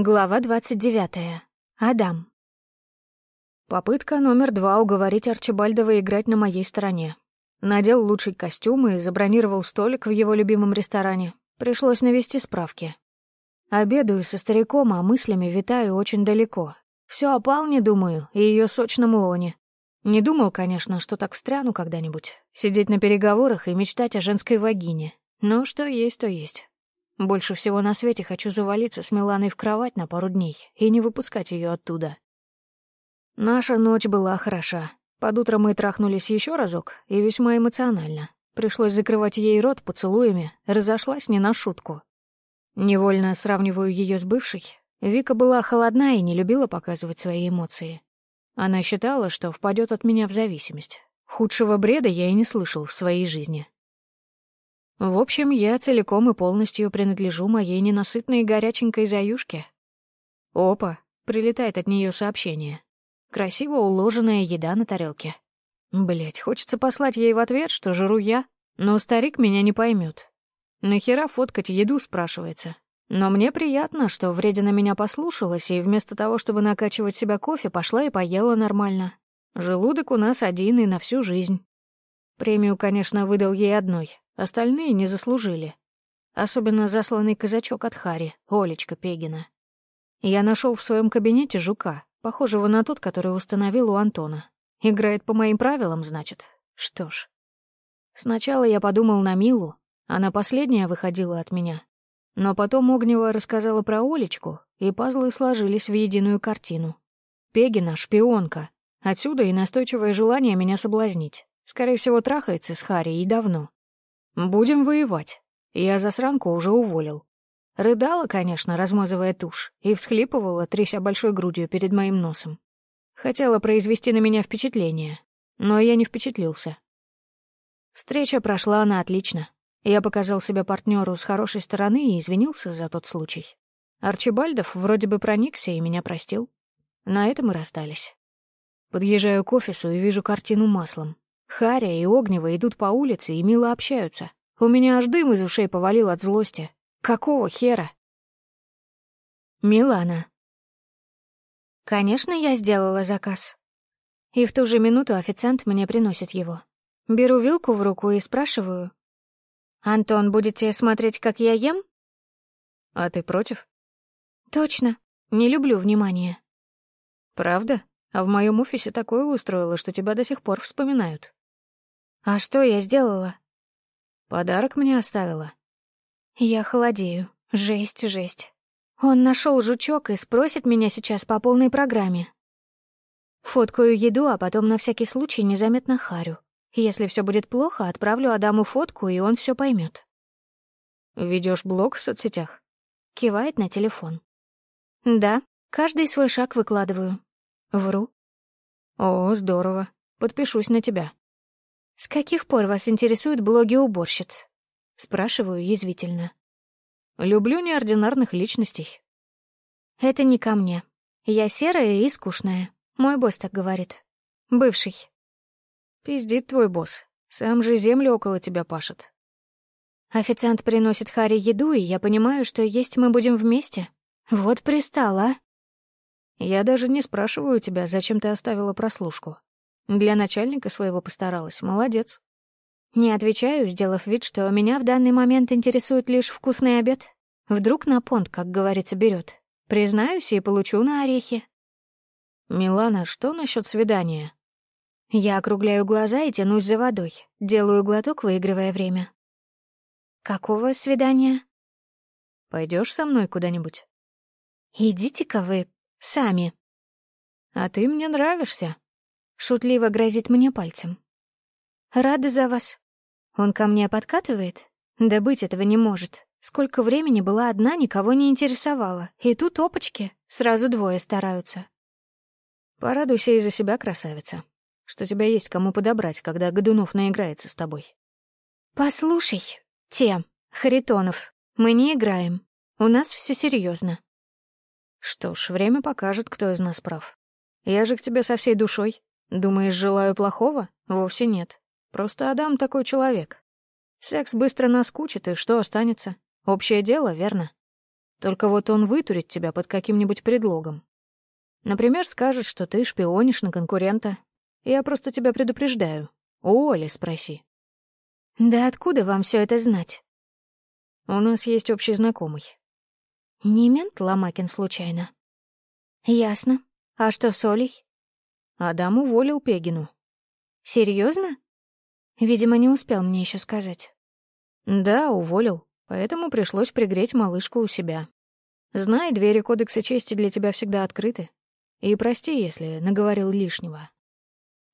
Глава 29. Адам. Попытка номер два уговорить Арчибальдова играть на моей стороне. Надел лучший костюм и забронировал столик в его любимом ресторане. Пришлось навести справки. Обедаю со стариком, а мыслями витаю очень далеко. Все о Палне думаю и ее сочном лоне. Не думал, конечно, что так встряну когда-нибудь. Сидеть на переговорах и мечтать о женской вагине. Но что есть, то есть. Больше всего на свете хочу завалиться с Миланой в кровать на пару дней и не выпускать ее оттуда. Наша ночь была хороша. Под утро мы трахнулись еще разок, и весьма эмоционально. Пришлось закрывать ей рот поцелуями, разошлась не на шутку. Невольно сравниваю ее с бывшей. Вика была холодна и не любила показывать свои эмоции. Она считала, что впадет от меня в зависимость. Худшего бреда я и не слышал в своей жизни. В общем, я целиком и полностью принадлежу моей ненасытной горяченькой заюшке. Опа, прилетает от нее сообщение. Красиво уложенная еда на тарелке. Блять, хочется послать ей в ответ, что жру я, но старик меня не поймет. Нахера фоткать еду, спрашивается. Но мне приятно, что вредина меня послушалась, и вместо того, чтобы накачивать себя кофе, пошла и поела нормально. Желудок у нас один и на всю жизнь. Премию, конечно, выдал ей одной, Остальные не заслужили. Особенно засланный казачок от Хари, Олечка Пегина. Я нашел в своем кабинете жука, похожего на тот, который установил у Антона. Играет по моим правилам, значит. Что ж. Сначала я подумал на Милу, она последняя выходила от меня. Но потом Огнева рассказала про Олечку, и пазлы сложились в единую картину. Пегина — шпионка. Отсюда и настойчивое желание меня соблазнить. Скорее всего, трахается с Хари и давно. «Будем воевать. Я засранку уже уволил». Рыдала, конечно, размазывая тушь, и всхлипывала, тряся большой грудью перед моим носом. Хотела произвести на меня впечатление, но я не впечатлился. Встреча прошла она отлично. Я показал себя партнеру с хорошей стороны и извинился за тот случай. Арчибальдов вроде бы проникся и меня простил. На этом и расстались. Подъезжаю к офису и вижу картину маслом. Харя и Огнева идут по улице и мило общаются. У меня аж дым из ушей повалил от злости. Какого хера? Милана. Конечно, я сделала заказ. И в ту же минуту официант мне приносит его. Беру вилку в руку и спрашиваю. «Антон, будете смотреть, как я ем?» «А ты против?» «Точно. Не люблю внимания». «Правда? А в моем офисе такое устроило, что тебя до сих пор вспоминают». «А что я сделала?» «Подарок мне оставила». Я холодею. Жесть, жесть. Он нашел жучок и спросит меня сейчас по полной программе. Фоткаю еду, а потом на всякий случай незаметно харю. Если все будет плохо, отправлю Адаму фотку, и он все поймет. Ведешь блог в соцсетях? Кивает на телефон. Да, каждый свой шаг выкладываю. Вру. О, здорово. Подпишусь на тебя. «С каких пор вас интересуют блоги уборщиц?» Спрашиваю язвительно. «Люблю неординарных личностей». «Это не ко мне. Я серая и скучная. Мой босс так говорит. Бывший». «Пиздит твой босс. Сам же землю около тебя пашет». Официант приносит Харе еду, и я понимаю, что есть мы будем вместе. Вот пристала. Я даже не спрашиваю тебя, зачем ты оставила прослушку. Для начальника своего постаралась, молодец. Не отвечаю, сделав вид, что меня в данный момент интересует лишь вкусный обед. Вдруг на понт, как говорится, берет. Признаюсь и получу на орехи. «Милана, что насчет свидания?» Я округляю глаза и тянусь за водой. Делаю глоток, выигрывая время. «Какого свидания?» Пойдешь со мной куда-нибудь?» «Идите-ка вы сами». «А ты мне нравишься», Шутливо грозит мне пальцем. «Рада за вас». Он ко мне подкатывает? Да быть этого не может. Сколько времени была одна, никого не интересовала. И тут опачки, сразу двое стараются. Порадуйся из-за себя, красавица, что тебя есть кому подобрать, когда Годунов наиграется с тобой. Послушай, те, Харитонов, мы не играем. У нас все серьезно. Что ж, время покажет, кто из нас прав. Я же к тебе со всей душой. Думаешь, желаю плохого? Вовсе нет. Просто Адам такой человек. Секс быстро наскучит, и что останется? Общее дело, верно? Только вот он вытурит тебя под каким-нибудь предлогом. Например, скажет, что ты шпионишь на конкурента. Я просто тебя предупреждаю. У Оли спроси. Да откуда вам все это знать? У нас есть общий знакомый. Не мент Ломакин случайно? Ясно. А что с Олей? Адам уволил Пегину. Серьезно? Видимо, не успел мне еще сказать. Да, уволил, поэтому пришлось пригреть малышку у себя. Знай, двери Кодекса чести для тебя всегда открыты. И прости, если наговорил лишнего.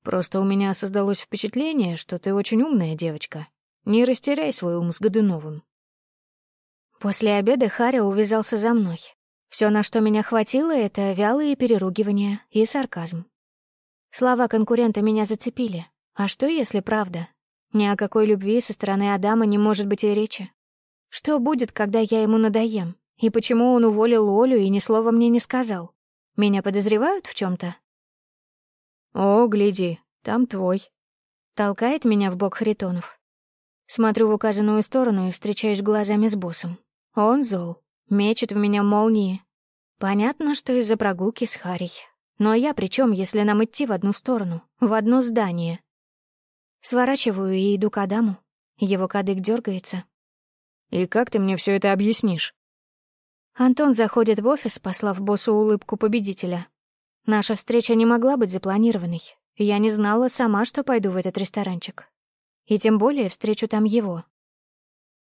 Просто у меня создалось впечатление, что ты очень умная девочка. Не растеряй свой ум с Годуновым. После обеда Харя увязался за мной. Все, на что меня хватило, — это вялые переругивания и сарказм. Слова конкурента меня зацепили. А что, если правда? Ни о какой любви со стороны Адама не может быть и речи. Что будет, когда я ему надоем? И почему он уволил Олю и ни слова мне не сказал? Меня подозревают в чем то «О, гляди, там твой». Толкает меня в бок Харитонов. Смотрю в указанную сторону и встречаюсь глазами с боссом. Он зол, мечет в меня молнии. Понятно, что из-за прогулки с Харей. Но я при чем, если нам идти в одну сторону, в одно здание? Сворачиваю и иду к Адаму. Его кадык дергается. «И как ты мне все это объяснишь?» Антон заходит в офис, послав боссу улыбку победителя. Наша встреча не могла быть запланированной. Я не знала сама, что пойду в этот ресторанчик. И тем более встречу там его.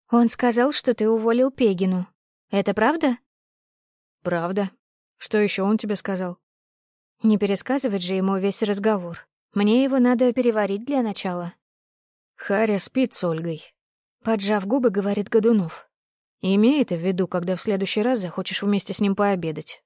Он сказал, что ты уволил Пегину. Это правда? Правда. Что еще он тебе сказал? Не пересказывать же ему весь разговор. Мне его надо переварить для начала. Харя спит с Ольгой. Поджав губы, говорит Годунов. Имей это в виду, когда в следующий раз захочешь вместе с ним пообедать.